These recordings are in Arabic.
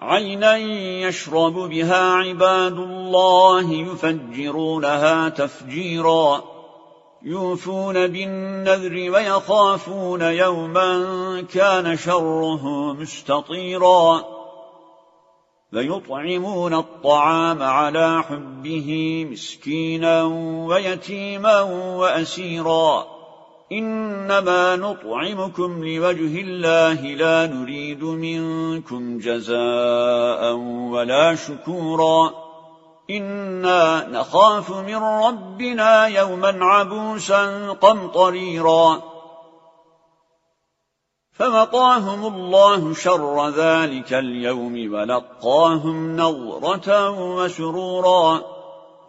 عينا يشرب بها عباد الله يفجرونها تفجيرا. يوفون بالنذر ويخافون يوما كان شره مستطيرا. ويطعمون الطعام على حبه مسكينا ويتيما وأسيرا. إنما نطعمكم لوجه الله لا نريد منكم جزاء ولا شكورا. إنا نخاف من ربنا يوما عبوسا قمطريرا. فمقاهم الله شر ذلك اليوم ولقاهم نظرة وسرورا.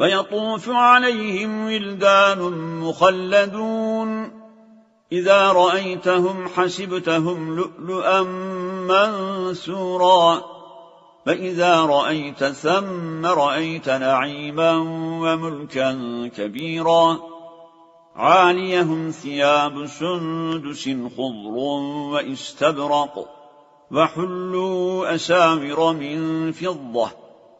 ويطوف عليهم ولدان مخلدون. إذا رأيتهم حسبتهم لؤلؤا منثورا. فإذا رأيت ثم رأيت نعيما وملكا كبيرا. عاليهم ثياب سندس خضر وإستبرق وحلوا أسامر من فضة.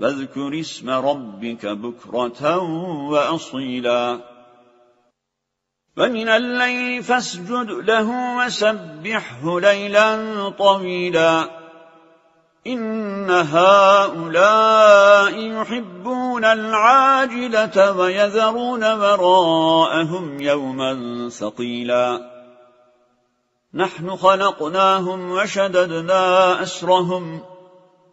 واذكر اسم ربك بكرة وأصيلا. ومن الليل فاسجد له وسبحه ليلا طويلا. إن هؤلاء يحبون العاجلة ويذرون وراءهم يوما ثقيلا. نحن خلقناهم وشددنا أسرهم.